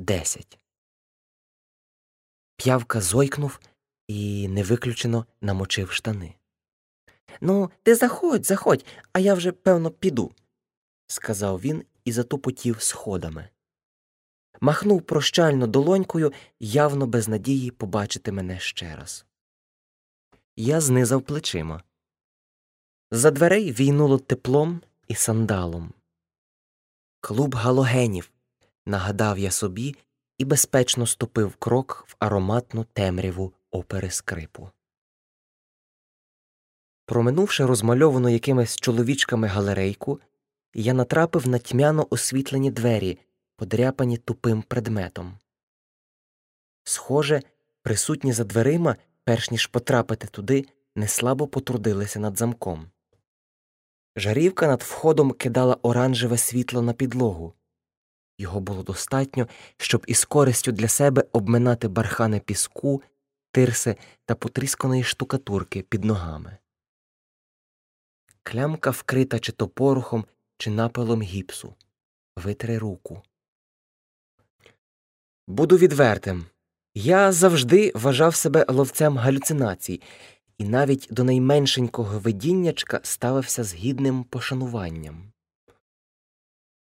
десять. П'явка зойкнув і невиключено намочив штани. Ну, ти заходь, заходь, а я вже, певно, піду, сказав він і затупотів сходами. Махнув прощально долонькою, явно без надії побачити мене ще раз. Я знизав плечима. За дверей війнуло теплом і сандалом. Клуб галогенів, нагадав я собі і безпечно ступив крок в ароматну темряву опери скрипу. Проминувши розмальовану якимись чоловічками галерейку, я натрапив на тьмяно освітлені двері, подряпані тупим предметом. Схоже, присутні за дверима, перш ніж потрапити туди, неслабо потрудилися над замком. Жарівка над входом кидала оранжеве світло на підлогу. Його було достатньо, щоб із користю для себе обминати бархани піску, тирси та потрісканої штукатурки під ногами. Клямка вкрита чи то порохом, чи напилом гіпсу. Витри руку. Буду відвертим. Я завжди вважав себе ловцем галюцинацій і навіть до найменшенького видіннячка ставився з гідним пошануванням.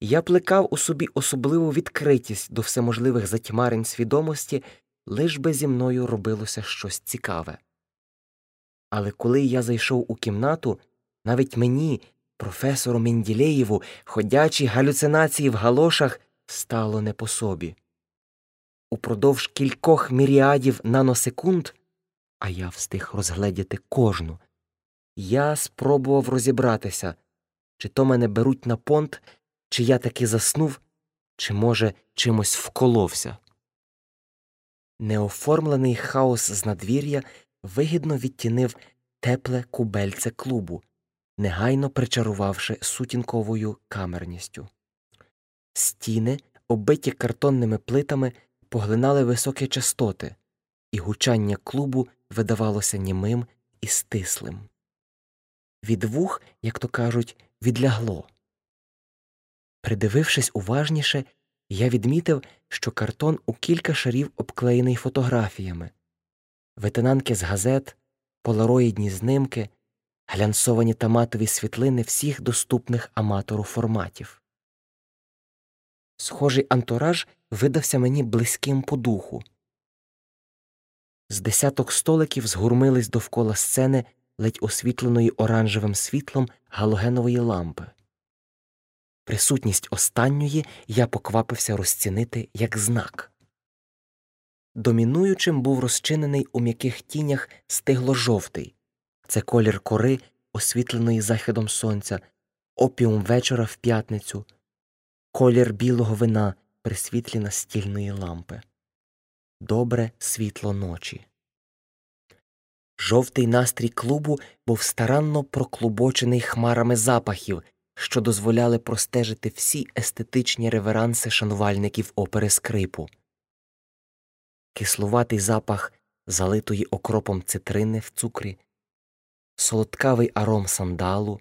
Я плекав у собі особливу відкритість до всеможливих затьмарень свідомості, лиш би зі мною робилося щось цікаве. Але коли я зайшов у кімнату, навіть мені, професору Менділеєву, ходячі галюцинації в галошах стало не по собі. Упродовж кількох міріадів наносекунд а я встиг розгледіти кожну. Я спробував розібратися, чи то мене беруть на понт, чи я таки заснув, чи, може, чимось вколовся. Неоформлений хаос з надвір'я вигідно відтінив тепле кубельце клубу, негайно причарувавши сутінковою камерністю. Стіни, оббиті картонними плитами, поглинали високі частоти, і гучання клубу видавалося німим і стислим. Від вух, як то кажуть, відлягло. Придивившись уважніше, я відмітив, що картон у кілька шарів обклеєний фотографіями, ветенанки з газет, полароїдні знимки, глянцовані томатові світлини всіх доступних аматору форматів. Схожий антураж видався мені близьким по духу. З десяток столиків згурмились довкола сцени ледь освітленої оранжевим світлом галогенової лампи. Присутність останньої я поквапився розцінити як знак. Домінуючим був розчинений у м'яких тінях стигло жовтий це колір кори, освітленої західом сонця, опіум вечора в п'ятницю, колір білого вина при світлі настільної лампи добре світло ночі. Жовтий настрій клубу був старанно проклубочений хмарами запахів, що дозволяли простежити всі естетичні реверанси шанувальників опери скрипу. Кислуватий запах залитої окропом цитрини в цукрі, солодкавий аром сандалу,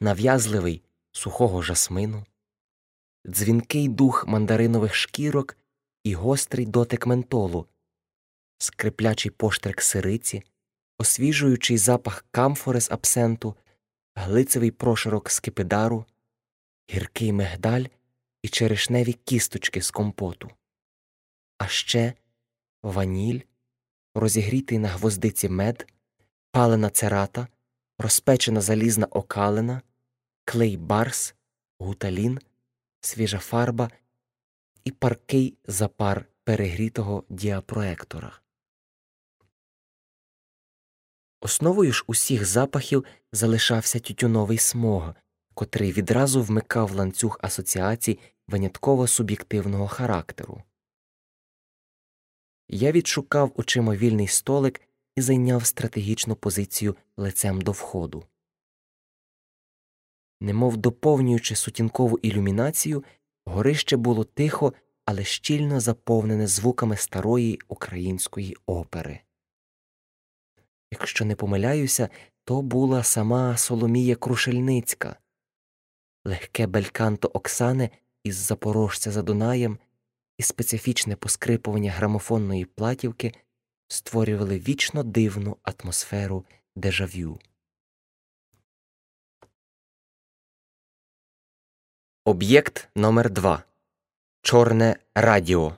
нав'язливий сухого жасмину, дзвінкий дух мандаринових шкірок і гострий дотик ментолу, скриплячий поштрик сириці, освіжуючий запах камфори з абсенту, глицевий проширок скипидару, гіркий мигдаль і черешневі кісточки з компоту, а ще ваніль, розігрітий на гвоздиці мед, палена церата, розпечена залізна окалина, клей барс, гуталін, свіжа фарба і паркий запар перегрітого діапроектора. Основою ж усіх запахів залишався тютюновий смог, котрий відразу вмикав ланцюг асоціацій винятково суб'єктивного характеру. Я відшукав очима вільний столик і зайняв стратегічну позицію лицем до входу. Немов доповнюючи сутінкову ілюмінацію, Горище було тихо, але щільно заповнене звуками старої української опери. Якщо не помиляюся, то була сама Соломія Крушельницька, легке бельканто Оксани із Запорожця за Дунаєм, і специфічне поскрипування грамофонної платівки створювали вічно дивну атмосферу дежавю. Об'єкт номер 2 Чорне радіо.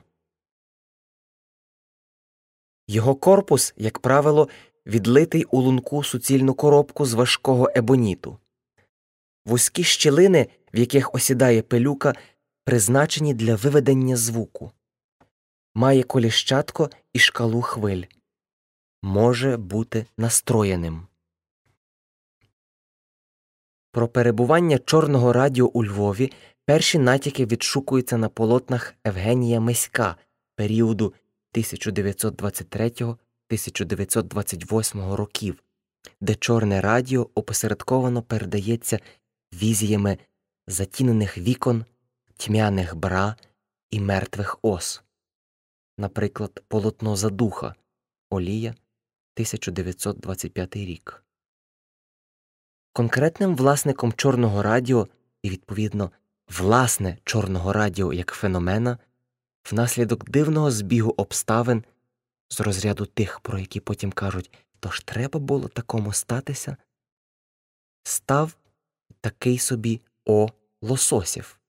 Його корпус, як правило, відлитий у лунку суцільну коробку з важкого ебоніту. Вузькі щілини, в яких осідає пилюка, призначені для виведення звуку. Має коліщатко і шкалу хвиль. Може бути настроєним. Про перебування чорного радіо у Львові перші натяки відшукуються на полотнах Евгенія Миська періоду 1923 1928 років, де чорне радіо опосередковано передається візіями затінених вікон, тьмяних бра і мертвих ос, наприклад, полотно задуха Олія 1925 рік. Конкретним власником чорного радіо і, відповідно, власне чорного радіо як феномена внаслідок дивного збігу обставин з розряду тих, про які потім кажуть, то ж треба було такому статися, став такий собі О. Лососів.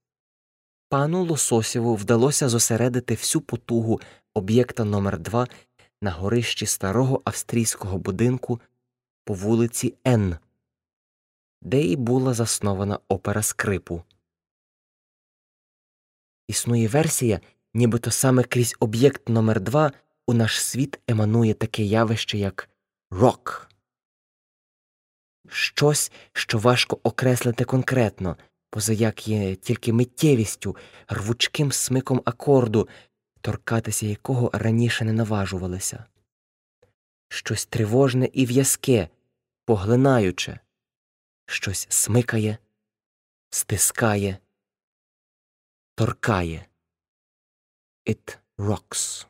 Пану Лососєву вдалося зосередити всю потугу об'єкта номер 2 на горищі старого австрійського будинку по вулиці Н, де і була заснована опера скрипу. Існує версія, нібито саме крізь об'єкт номер 2 у наш світ еманує таке явище, як рок. Щось, що важко окреслити конкретно, позаяк є тільки миттєвістю, рвучким смиком акорду, торкатися якого раніше не наважувалися. Щось тривожне і в'язке, поглинаюче, щось смикає, стискає, торкає. It rocks.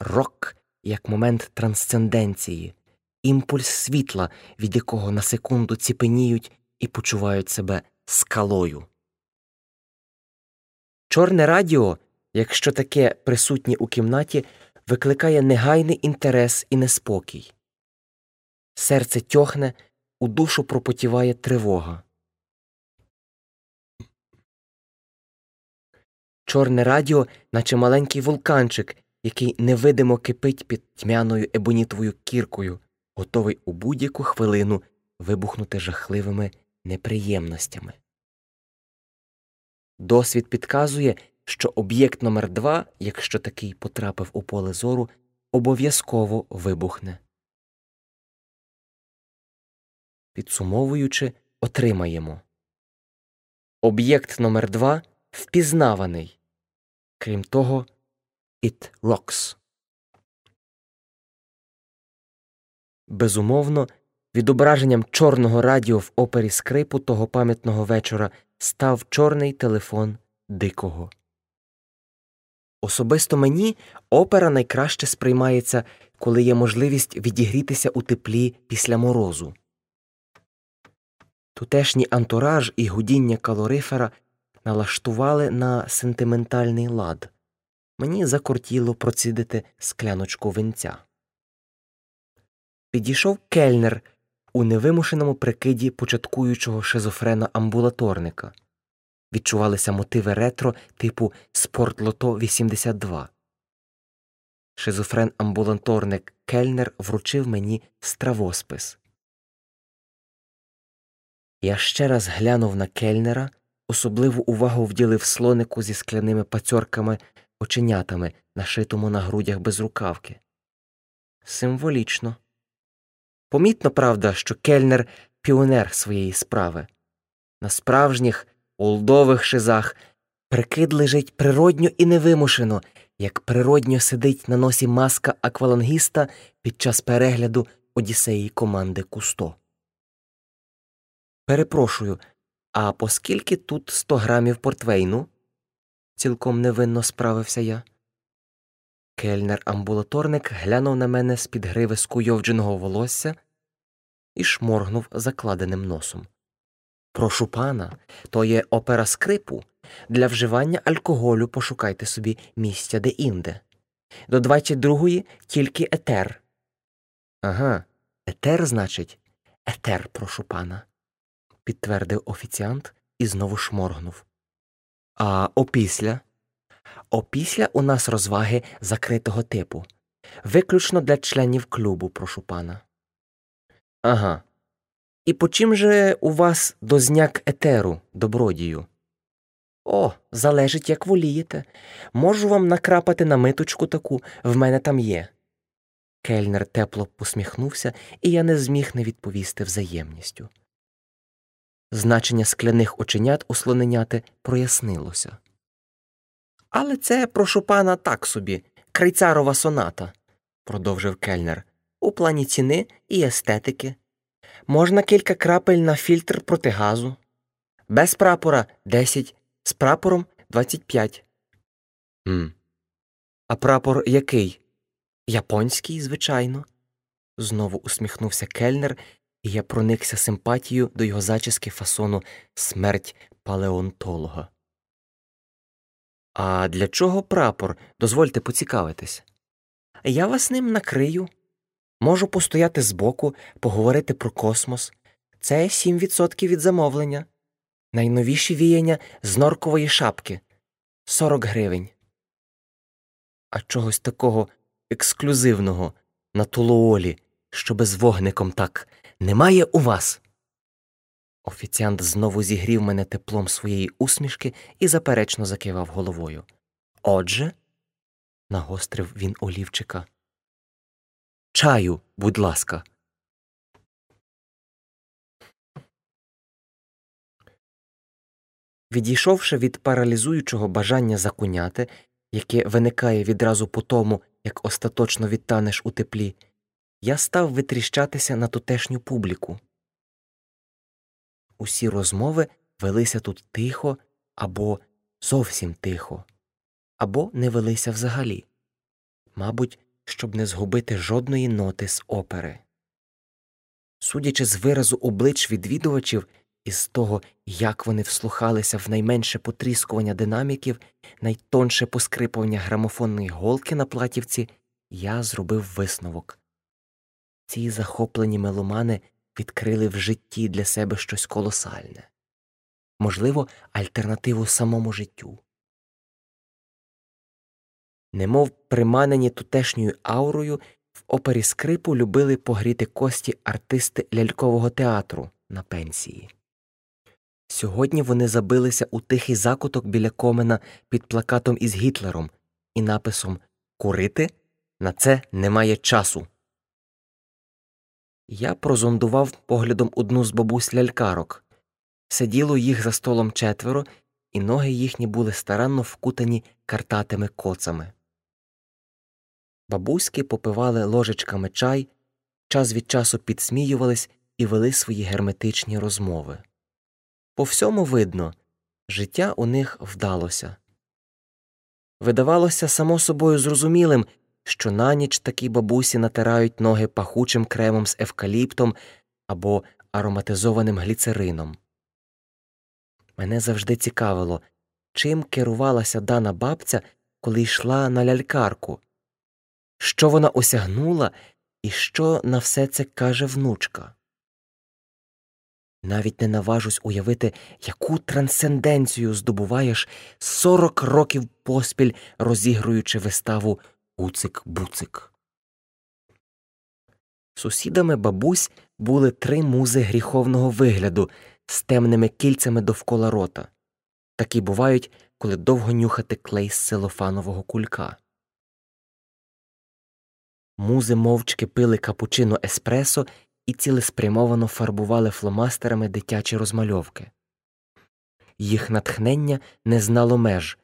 Рок як момент трансценденції, імпульс світла, від якого на секунду ціпеніють і почувають себе скалою. Чорне радіо, якщо таке присутнє у кімнаті, викликає негайний інтерес і неспокій. Серце тьохне, у душу пропотіває тривога. Чорне радіо, наче маленький вулканчик, який невидимо кипить під тьмяною ебонітовою кіркою, готовий у будь-яку хвилину вибухнути жахливими неприємностями. Досвід підказує, що об'єкт номер 2 якщо такий потрапив у поле зору, обов'язково вибухне. Підсумовуючи, отримаємо об'єкт номер 2 впізнаваний. Крім того, It Rocks. Безумовно, відображенням чорного радіо в опері скрипу того пам'ятного вечора став чорний телефон дикого. Особисто мені опера найкраще сприймається, коли є можливість відігрітися у теплі після морозу. Тутешній антураж і гудіння калорифера налаштували на сентиментальний лад мені закортіло процідити скляночку винця. Підійшов кельнер у невимушеному прикиді початкуючого шизофрена амбулаторника. Відчувалися мотиви ретро типу Спортлото 82. Шизофрен амбулаторник кельнер вручив мені стравоспис. Я ще раз глянув на кельнера, особливу увагу вділив слонику зі скляними пацьорками оченятами, нашитому на грудях без рукавки. Символічно. Помітно, правда, що кельнер піонер своєї справи. На справжніх олдових шизах прикид лежить природньо і невимушено, як природньо сидить на носі маска аквалангіста під час перегляду Одіссеї команди Кусто. Перепрошую, а поскільки тут 100 грамів портвейну? Цілком невинно справився я. Кельнер амбулаторник глянув на мене з під гриви скуйовдженого волосся і шморгнув закладеним носом. Прошу пана, то є опера скрипу, Для вживання алкоголю пошукайте собі місця де інде. До 22-ї тільки етер. Ага, етер, значить, етер, прошу пана, підтвердив офіціант і знову шморгнув. А опісля? Опісля у нас розваги закритого типу. Виключно для членів клубу, прошу пана. Ага. І по чим же у вас дозняк етеру, добродію? О, залежить, як волієте. Можу вам накрапати на миточку таку, в мене там є. Кельнер тепло посміхнувся, і я не зміг не відповісти взаємністю. Значення скляних оченят у слоненяти прояснилося. Але це, прошу пана, так собі, крейцарова соната, продовжив кельнер, у плані ціни і естетики. Можна кілька крапель на фільтр проти газу. Без прапора 10, з прапором 25. Хм. А прапор який? Японський, звичайно. Знову усміхнувся кельнер, і я проникся симпатією до його зачіски фасону смерть палеонтолога. А для чого прапор? Дозвольте поцікавитись. Я вас ним накрию. Можу постояти збоку, поговорити про космос. Це 7% від замовлення. Найновіші віяння з норкової шапки 40 гривень. А чогось такого ексклюзивного на тулуолі, щоби з вогником так немає у вас. Офіціант знову зігрів мене теплом своєї усмішки і заперечно закивав головою. Отже, нагострив він олівчика. Чаю, будь ласка. Відійшовши від паралізуючого бажання закуняти, яке виникає відразу по тому, як остаточно відтанеш у теплі, я став витріщатися на тутешню публіку. Усі розмови велися тут тихо або зовсім тихо, або не велися взагалі, мабуть, щоб не згубити жодної ноти з опери. Судячи з виразу облич відвідувачів і з того, як вони вслухалися в найменше потріскування динаміків, найтонше поскрипування грамофонної голки на платівці, я зробив висновок. Ці захоплені меломани відкрили в житті для себе щось колосальне, можливо, альтернативу самому життю. Немов приманені тутешньою аурою, в опері скрипу любили погріти кості артисти лялькового театру на пенсії. Сьогодні вони забилися у тихий закуток біля комена під плакатом із Гітлером і написом Курити на це немає часу. Я прозондував поглядом одну з бабусь лялькарок. Сиділо їх за столом четверо, і ноги їхні були старанно вкутані картатими коцами. Бабуськи попивали ложечками чай, час від часу підсміювались і вели свої герметичні розмови. По всьому видно, життя у них вдалося. Видавалося само собою зрозумілим, що на ніч такі бабусі натирають ноги пахучим кремом з евкаліптом або ароматизованим гліцерином. Мене завжди цікавило, чим керувалася дана бабця, коли йшла на лялькарку, що вона осягнула і що на все це каже внучка. Навіть не наважусь уявити, яку трансценденцію здобуваєш сорок років поспіль розігруючи виставу Уцик буцик. Сусідами бабусь були три музи гріховного вигляду з темними кільцями довкола рота. Такі бувають, коли довго нюхати клей з целофанового кулька. Музи мовчки пили капучино еспресо і цілеспрямовано фарбували фломастерами дитячі розмальовки. Їх натхнення не знало меж.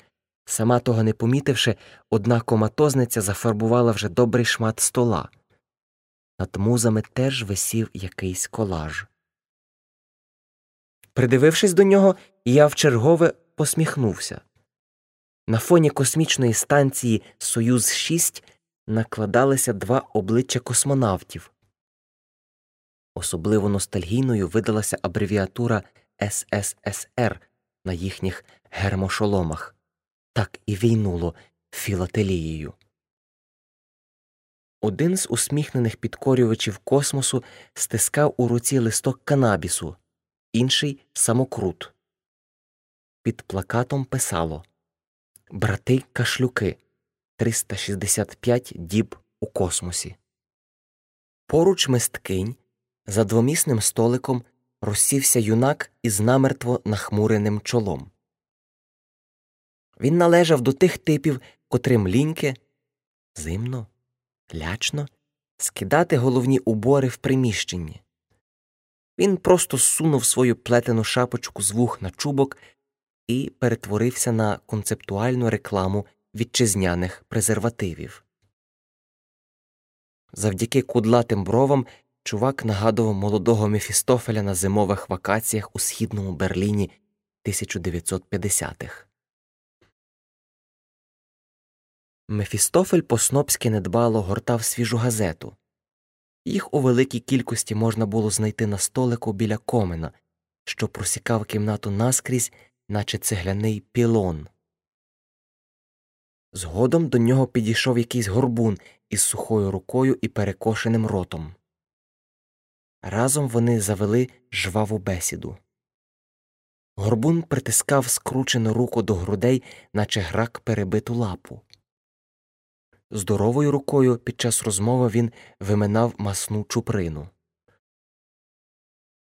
Сама того не помітивши, одна коматозниця зафарбувала вже добрий шмат стола. Над музами теж висів якийсь колаж. Придивившись до нього, я вчергове посміхнувся. На фоні космічної станції Союз 6 накладалися два обличчя космонавтів. Особливо ностальгійною видалася абревіатура СССР на їхніх гермошоломах, так і війнуло філателією. Один з усміхнених підкорювачів космосу стискав у руці листок канабісу, інший самокрут. Під плакатом писало Брати кашлюки 365 діб у космосі. Поруч мисткинь за двомісним столиком розсівся юнак із намертво нахмуреним чолом. Він належав до тих типів, котрим ліньки зимно, лячно скидати головні убори в приміщенні. Він просто сунув свою плетену шапочку з вух на чубок і перетворився на концептуальну рекламу вітчизняних презервативів. Завдяки кудлатим бровам чувак нагадував молодого Мефістофеля на зимових вакаціях у східному Берліні 1950-х. Мефістофель по-снопськи недбало гортав свіжу газету. Їх у великій кількості можна було знайти на столику біля комина, що просікав кімнату наскрізь, наче цегляний пілон. Згодом до нього підійшов якийсь горбун із сухою рукою і перекошеним ротом. Разом вони завели жваву бесіду. Горбун притискав скручену руку до грудей, наче грак перебиту лапу. Здоровою рукою під час розмови він виминав масну чуприну.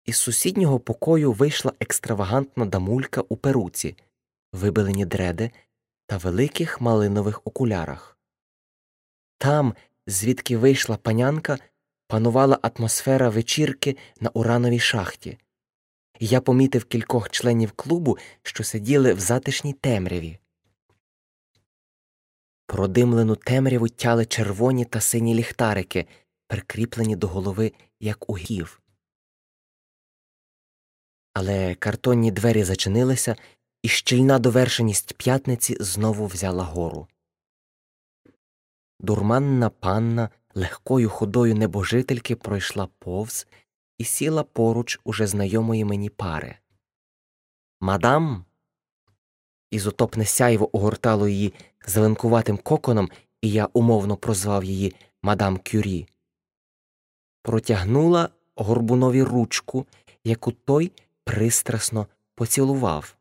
Із сусіднього покою вийшла екстравагантна дамулька у перуці, вибелені дреди та великих малинових окулярах. Там, звідки вийшла панянка, панувала атмосфера вечірки на урановій шахті. Я помітив кількох членів клубу, що сиділи в затишній темряві. Продимлену темряву тяли червоні та сині ліхтарики, прикріплені до голови, як у гів. Але картонні двері зачинилися, і щільна довершеність п'ятниці знову взяла гору. Дурманна панна легкою ходою небожительки пройшла повз і сіла поруч уже знайомої мені пари. Мадам. Ізотопне сяйво огортало її зеленкуватим коконом, і я умовно прозвав її мадам Кюрі. Протягнула горбунові ручку, яку той пристрасно поцілував.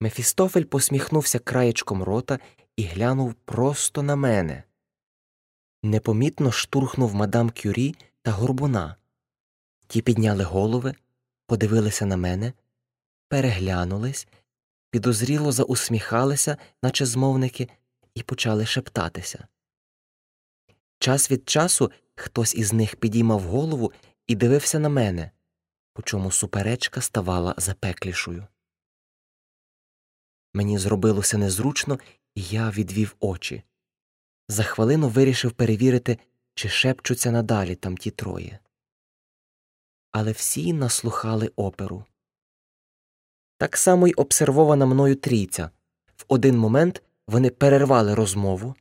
Мефістофель посміхнувся краєчком рота і глянув просто на мене. Непомітно штурхнув мадам Кюрі та горбуна. Ті підняли голови, подивилися на мене, переглянулись, підозріло заусміхалися, наче змовники, і почали шептатися. Час від часу хтось із них підіймав голову і дивився на мене, по чому суперечка ставала запеклішою. Мені зробилося незручно, і я відвів очі. За хвилину вирішив перевірити, чи шепчуться надалі там ті троє. Але всі наслухали оперу. Так само й обсервована мною трійця. В один момент вони перервали розмову,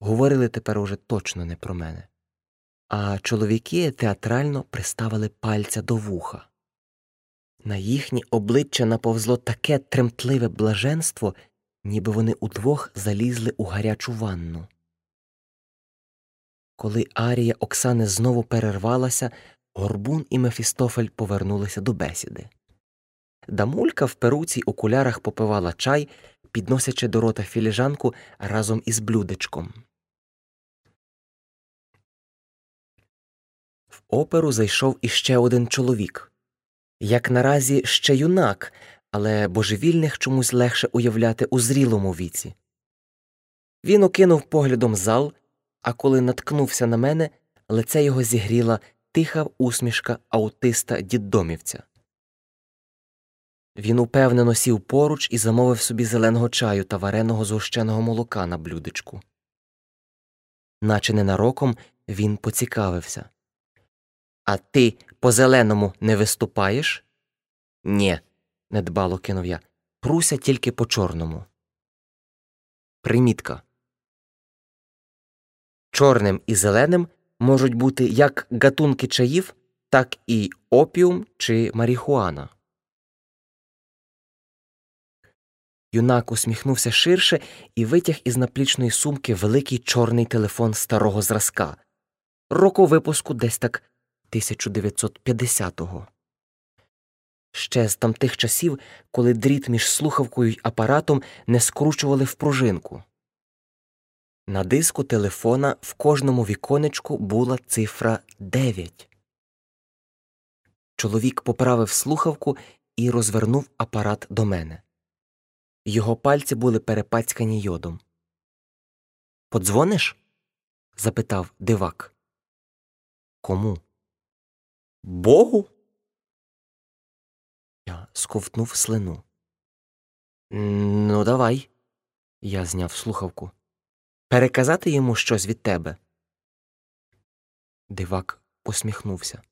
говорили тепер уже точно не про мене. А чоловіки театрально приставили пальця до вуха. На їхні обличчя наповзло таке тремтливе блаженство, ніби вони удвох залізли у гарячу ванну. Коли Арія Оксани знову перервалася, Горбун і Мефістофель повернулися до бесіди. Дамулька в перуці окулярах попивала чай, підносячи до рота філіжанку разом із блюдечком. В оперу зайшов іще один чоловік. Як наразі ще юнак, але божевільних чомусь легше уявляти у зрілому віці. Він окинув поглядом зал, а коли наткнувся на мене, лице його зігріла тиха усмішка аутиста діддомівця. Він упевнено сів поруч і замовив собі зеленого чаю та вареного згущеного молока на блюдечку. Наче ненароком він поцікавився. А ти по зеленому не виступаєш? Нє, недбало кинув я. Пруся тільки по чорному. Примітка. Чорним і зеленим можуть бути як гатунки чаїв, так і опіум чи марихуана. Юнак усміхнувся ширше і витяг із наплічної сумки великий чорний телефон старого зразка, року випуску десь так 1950-го. Ще з тамтих часів, коли дріт між слухавкою й апаратом не скручували в пружинку. На диску телефона в кожному віконечку була цифра 9. Чоловік поправив слухавку і розвернув апарат до мене. Його пальці були перепацькані йодом. Подзвониш? запитав дивак. Кому? Богу? Я сковтнув слину. Ну, давай. Я зняв слухавку. Переказати йому щось від тебе. Дивак посміхнувся.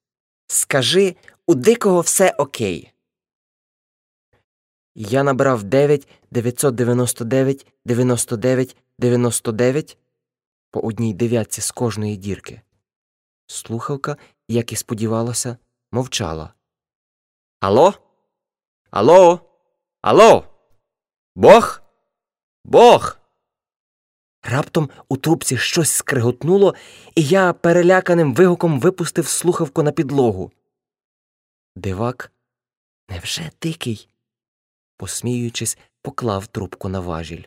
Скажи, у дикого все окей. Я набрав 9 999 99 99 по одній дев'ятці з кожної дірки. Слухавка, як і сподівалося, мовчала. Алло? Алло? Алло? Бог? Бог? Раптом у трубці щось скриготнуло, і я переляканим вигуком випустив слухавку на підлогу. Дивак, невже дикий? Посміюючись, поклав трубку на важіль.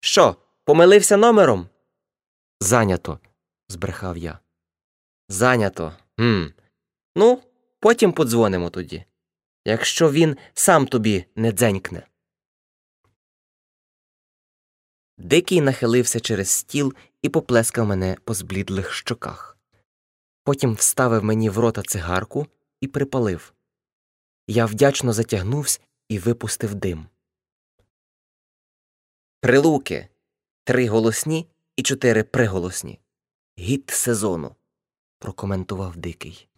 Що, помилився номером? Зайнято, збрехав я. Зайнято. Гм. Ну, потім подзвонимо тоді, якщо він сам тобі не дзенькне. Дикий нахилився через стіл і поплескав мене по зблідлих щоках. Потім вставив мені в рота цигарку і припалив. Я вдячно затягнувся і випустив дим. Прилуки три голосні і чотири приголосні. Гіт сезону, прокоментував Дикий.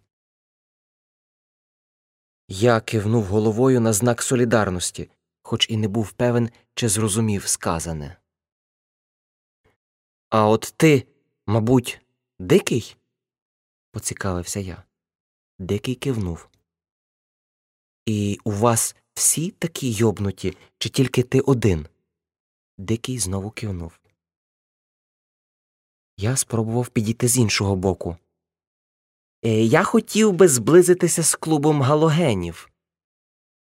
Я кивнув головою на знак солідарності, хоч і не був певен, чи зрозумів сказане. А от ти, мабуть, дикий? поцікавився я. Дикий кивнув. І у вас всі такі йобнуті, чи тільки ти один? Дикий знову кивнув. Я спробував підійти з іншого боку. «Е, Я хотів би зблизитися з клубом галогенів.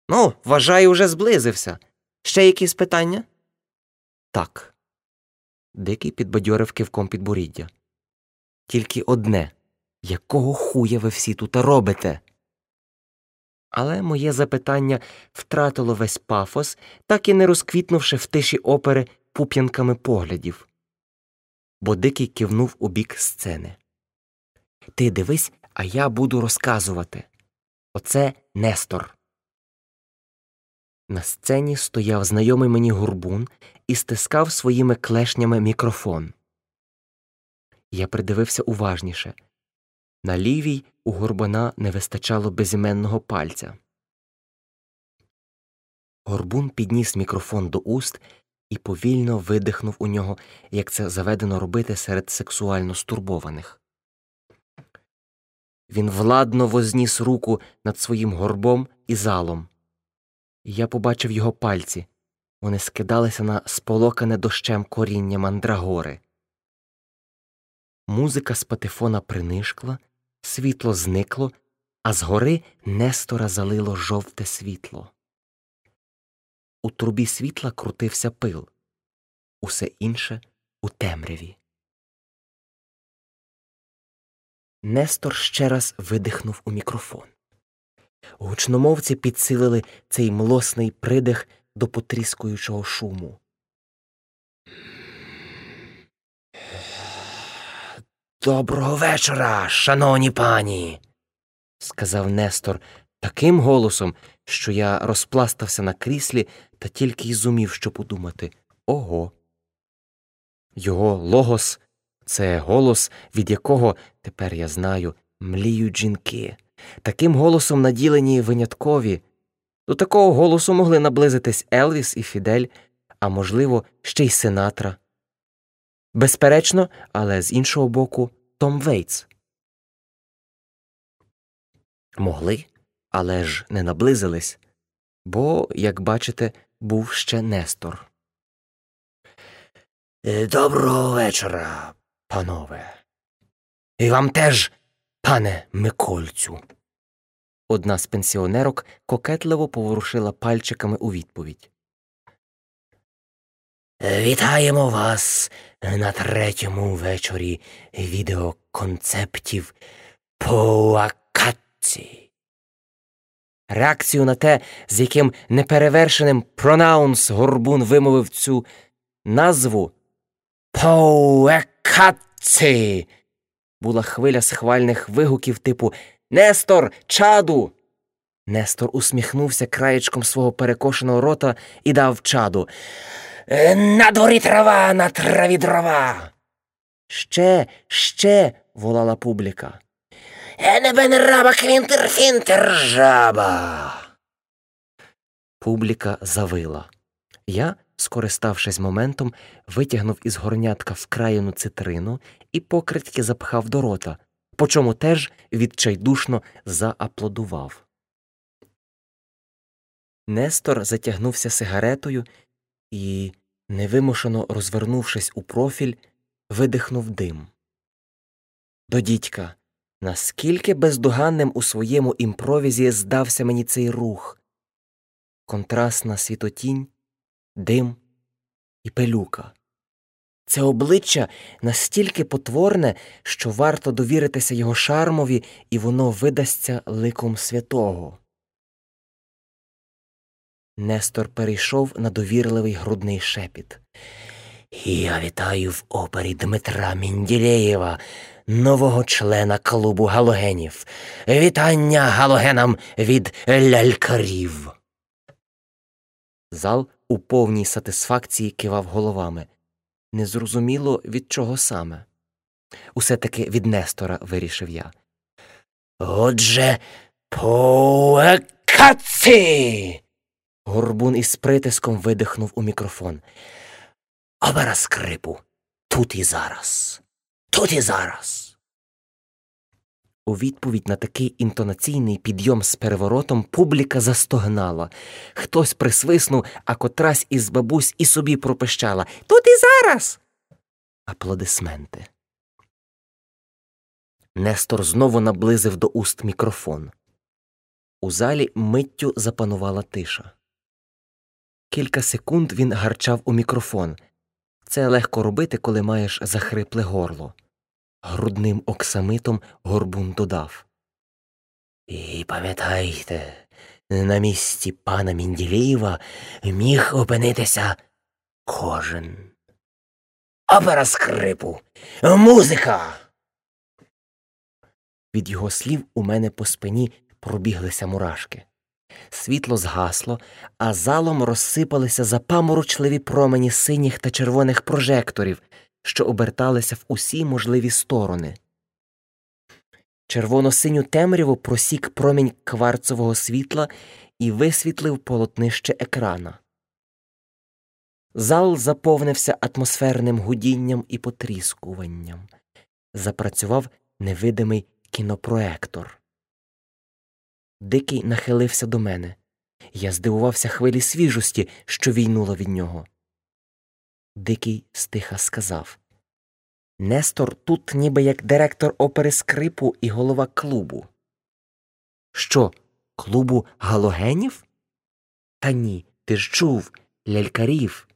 Ну, вважаю, уже зблизився. Ще якісь питання? Так. Дикий підбадьорив кивком підборіддя. Тільки одне якого хуя ви всі тут робите? Але моє запитання втратило весь пафос, так і не розквітнувши в тиші опери пуп'янками поглядів. Бо дикий кивнув у бік сцени. Ти дивись, а я буду розказувати. Оце Нестор. На сцені стояв знайомий мені гурбун і стискав своїми клешнями мікрофон. Я придивився уважніше. На лівій у горбана не вистачало безіменного пальця. Горбун підніс мікрофон до уст і повільно видихнув у нього, як це заведено робити серед сексуально стурбованих. Він владно возніс руку над своїм горбом і залом. Я побачив його пальці. Вони скидалися на сполокане дощем коріння мандрагори. Музика з патефона принишкла, світло зникло, а згори Нестора залило жовте світло. У трубі світла крутився пил, усе інше у темряві. Нестор ще раз видихнув у мікрофон. Гучномовці підсилили цей млосний придих до потріскуючого шуму. Доброго вечора, шановні пані, сказав Нестор таким голосом, що я розпластався на кріслі та тільки й зумів що подумати ого. Його логос це голос, від якого, тепер я знаю, мліють жінки. Таким голосом наділені виняткові. До такого голосу могли наблизитись Елвіс і Фідель, а можливо, ще й Синатра. Безперечно, але з іншого боку, Том Вейтс. Могли, але ж не наблизились. Бо, як бачите, був ще Нестор. «Е, Доброго вечора, панове. І вам теж, пане Микольцю. Одна з пенсіонерок кокетливо поворушила пальчиками у відповідь. Вітаємо вас на третьому вечорі відеоконцептів по акації. Реакцію на те, з яким неперевершеним пронаунс Горбун вимовив цю назву Поекатці, була хвиля схвальних вигуків типу Нестор, чаду. Нестор усміхнувся краєчком свого перекошеного рота і дав чаду. «Е, На дворі трава, на траві дрова. Ще, ще. волала публіка. Енебен раба квінтер фінтер жаба. Публіка завила. Я, скориставшись моментом, витягнув із горнятка вкраяну цитрину і покрадьки запхав до рота, по чому теж відчайдушно зааплодував. Нестор затягнувся сигаретою і, невимушено розвернувшись у профіль, видихнув дим. До дідька, наскільки бездоганним у своєму імпровізі здався мені цей рух контрастна світотінь, дим і пелюка. Це обличчя настільки потворне, що варто довіритися його шармові, і воно видасться ликом святого. Нестор перейшов на довірливий грудний шепіт. Я вітаю в опері Дмитра Мінділеєва, нового члена клубу галогенів. Вітання галогенам від лялькарів. Зал у повній сатисфакції кивав головами. Незрозуміло, від чого саме. Усе таки від Нестора вирішив я. Отже, поекаці. Горбун із притиском видихнув у мікрофон. Опера скрипу. Тут і зараз. Тут і зараз. У відповідь на такий інтонаційний підйом з переворотом публіка застогнала. Хтось присвиснув, а котрась із бабусь і собі пропищала Тут і зараз. Аплодисменти. Нестор знову наблизив до уст мікрофон. У залі миттю запанувала тиша. Кілька секунд він гарчав у мікрофон. Це легко робити, коли маєш захрипле горло. Грудним оксамитом горбун додав. І пам'ятайте, на місці пана Мінділєєва міг опинитися кожен. Опера скрипу. Музика. Від його слів у мене по спині пробіглися мурашки. Світло згасло, а залом розсипалися запаморочливі промені синіх та червоних прожекторів, що оберталися в усі можливі сторони. Червоно-синю темряву просік промінь кварцового світла і висвітлив полотнище екрана. Зал заповнився атмосферним гудінням і потріскуванням. Запрацював невидимий кінопроектор. Дикий нахилився до мене. Я здивувався хвилі свіжості, що війнула від нього. Дикий стиха сказав Нестор тут ніби як директор опери скрипу і голова клубу. Що, клубу галогенів? Та ні, ти ж чув лялькарів.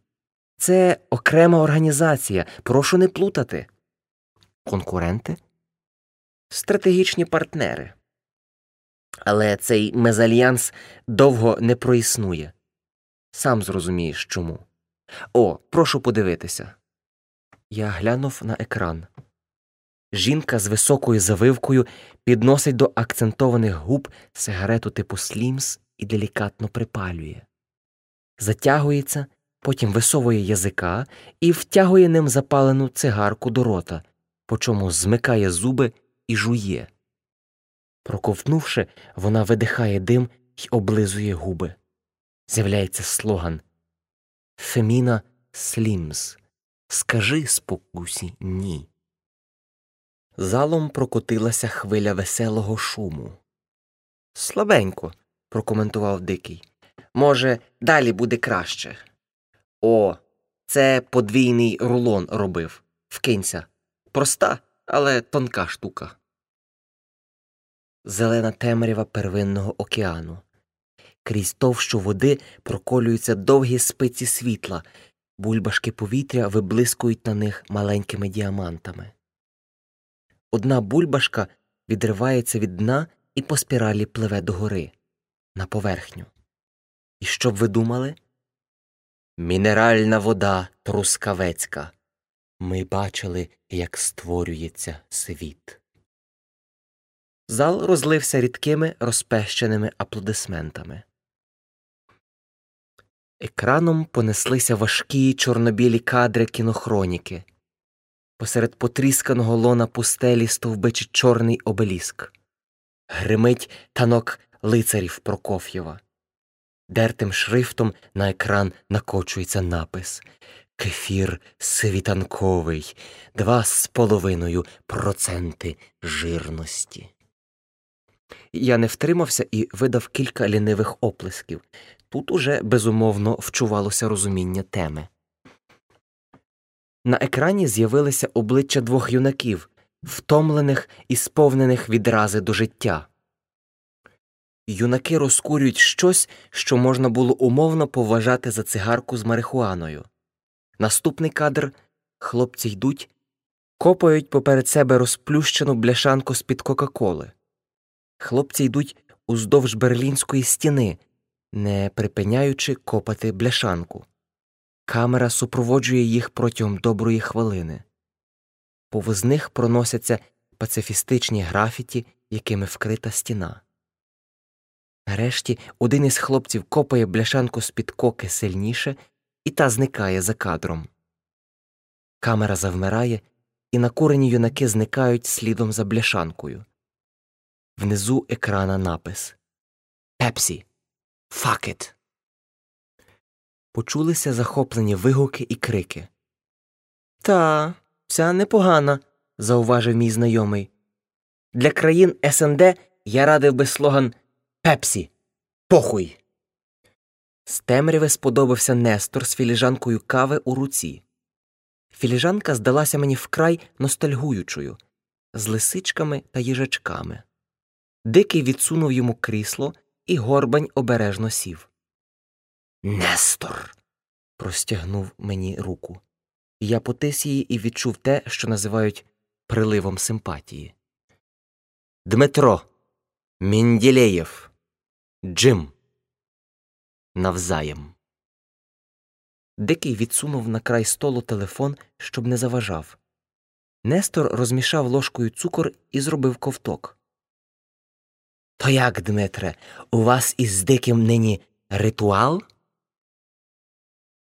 Це окрема організація. Прошу не плутати. Конкуренти? Стратегічні партнери. Але цей мезальянс довго не проіснує. Сам зрозумієш чому. О, прошу подивитися. Я глянув на екран. Жінка з високою завивкою підносить до акцентованих губ сигарету типу слімс і делікатно припалює. Затягується, потім висовує язика і втягує ним запалену цигарку до рота, по чому змикає зуби і жує. Проковтнувши, вона видихає дим і облизує губи. З'являється слоган Феміна Слімс. Скажи спокусі ні. Залом прокотилася хвиля веселого шуму. Слабенько, прокоментував Дикий. Може, далі буде краще. О, це подвійний рулон робив. Вкинься. Проста, але тонка штука. Зелена темрява первинного океану. Крізь товщу води проколюються довгі спиці світла, бульбашки повітря виблискують на них маленькими діамантами. Одна бульбашка відривається від дна і по спіралі пливе догори, на поверхню. І що б ви думали? Мінеральна вода трускавецька. Ми бачили, як створюється світ. Зал розлився рідкими розпещеними аплодисментами. Екраном понеслися важкі чорнобілі кадри кінохроніки. Посеред потрісканого лона пустелі стовбичить чорний обеліск. Гримить танок лицарів Прокоф'єва. Дертим шрифтом на екран накочується напис Кефір світанковий, два з половиною проценти жирності. Я не втримався і видав кілька лінивих оплесків. Тут уже безумовно вчувалося розуміння теми. На екрані з'явилися обличчя двох юнаків, втомлених і сповнених відрази до життя. Юнаки розкурюють щось, що можна було умовно поважати за цигарку з марихуаною. Наступний кадр хлопці йдуть, копають поперед себе розплющену бляшанку з під Кока-Коли. Хлопці йдуть уздовж берлінської стіни, не припиняючи копати бляшанку. Камера супроводжує їх протягом доброї хвилини. Повз них проносяться пацифістичні графіті, якими вкрита стіна. Нарешті один із хлопців копає бляшанку з під коки сильніше, і та зникає за кадром. Камера завмирає, і накурені юнаки зникають слідом за бляшанкою. Внизу екрана напис Пепсі. It. Почулися захоплені вигуки і крики. Та, ця непогана, зауважив мій знайомий. Для країн СНД я радив би слоган Пепсі. Похуй. З темряви сподобався Нестор з філіжанкою кави у руці. Філіжанка здалася мені вкрай ностальгуючою, з лисичками та їжачками. Дикий відсунув йому крісло, і горбань обережно сів. Нестор. простягнув мені руку. Я потис її і відчув те, що називають приливом симпатії. Дмитро, Мінділеєв, Джим. Навзаєм. Дикий відсунув на край столу телефон, щоб не заважав. Нестор розмішав ложкою цукор і зробив ковток. То як, Дмитре, у вас із диким нині ритуал?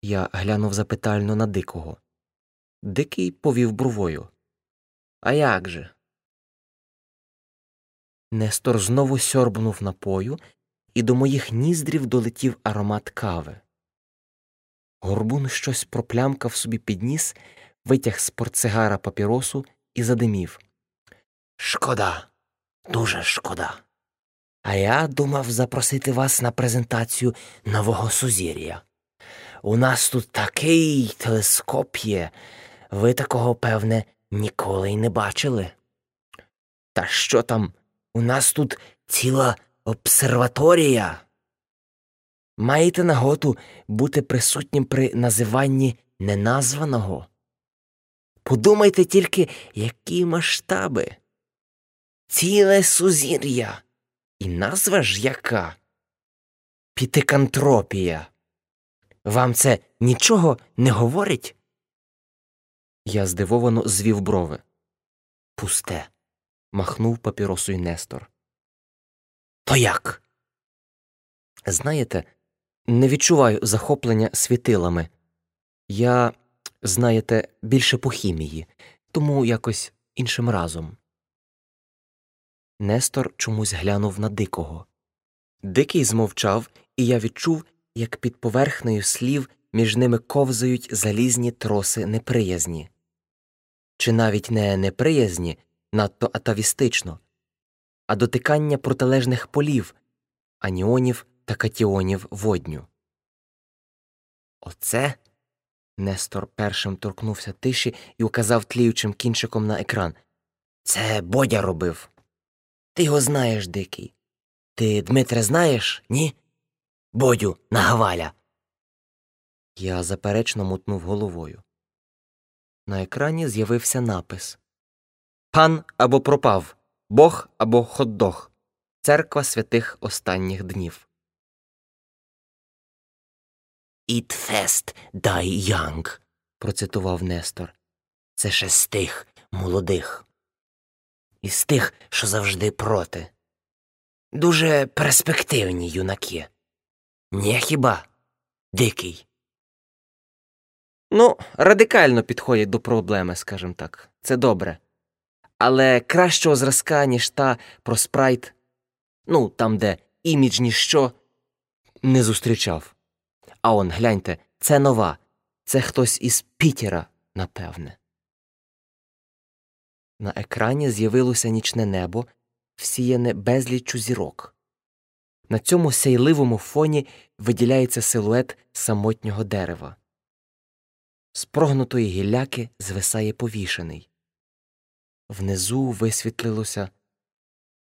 Я глянув запитально на дикого. Дикий повів бровою. А як же? Нестор знову сьорбнув напою, і до моїх ніздрів долетів аромат кави. Горбун щось проплямкав собі під ніс, витяг з портсигара папіросу і задимів. Шкода, дуже шкода. А я думав запросити вас на презентацію нового сузір'я. У нас тут такий телескоп є, ви такого, певне, ніколи й не бачили. Та що там? У нас тут ціла обсерваторія. Маєте нагоду бути присутнім при називанні неназваного? Подумайте тільки, які масштаби. Ціле сузір'я. І назва ж яка? Пітикантропія. Вам це нічого не говорить? Я здивовано звів брови. Пусте. махнув папіросою Нестор. То як? Знаєте, не відчуваю захоплення світилами. Я, знаєте, більше по хімії, тому якось іншим разом. Нестор чомусь глянув на дикого. Дикий змовчав, і я відчув, як під поверхнею слів між ними ковзають залізні троси неприязні. Чи навіть не неприязні, надто атавістично, а дотикання протилежних полів, аніонів та катіонів водню. Оце Нестор першим торкнувся тиші і указав тліючим кінчиком на екран. Це Бодя робив. Ти його знаєш, дикий. Ти, Дмитре, знаєш, ні? Бодю, нагаваля. Я заперечно мутнув головою. На екрані з'явився напис Пан або пропав, Бог або хот-дог. Церква святих останніх днів. Fast, die young, процитував Нестор. це ще з молодих. І з тих, що завжди проти. Дуже перспективні юнаки. Ні хіба? Дикий. Ну, радикально підходять до проблеми, скажімо так. Це добре. Але кращого зразка, ніж та про спрайт, ну, там, де імідж ніщо, не зустрічав. А он, гляньте, це нова. Це хтось із Пітера, напевне. На екрані з'явилося нічне небо, всіяне безліччю зірок. На цьому сяйливому фоні виділяється силует самотнього дерева. З прогнутої гілляки звисає повішений. Внизу висвітлилося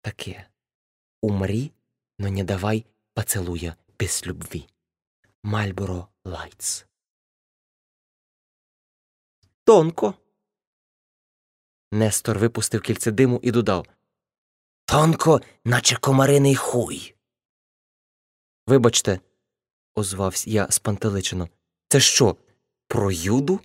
таке Умри, но не давай поцелуя без любви. Marlboro Lights. Тонко. Нестор випустив кільце диму і додав Тонко, наче комариний хуй. Вибачте, озвався я спантеличено. Це що, про юду?